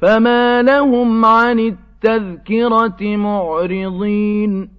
فَمَا لَهُمْ عَنِ التَّذْكِرَةِ مُعْرِضِينَ